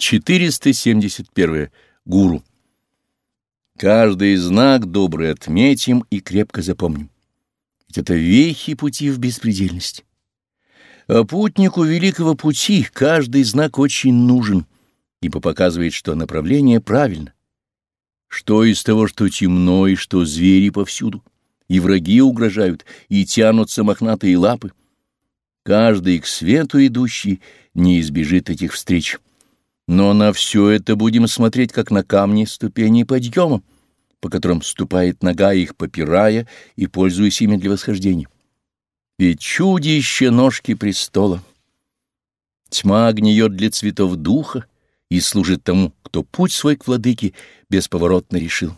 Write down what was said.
471. Гуру. Каждый знак добрый отметим и крепко запомним. Ведь это вехи пути в беспредельность. А путнику великого пути каждый знак очень нужен, ибо показывает, что направление правильно. Что из того, что темно, и что звери повсюду, и враги угрожают, и тянутся мохнатые лапы. Каждый к свету идущий не избежит этих встреч. Но на все это будем смотреть, как на камни ступени подъема, по которым ступает нога, их попирая и пользуясь ими для восхождения. Ведь чудище ножки престола. Тьма гниет для цветов духа и служит тому, кто путь свой к владыке бесповоротно решил.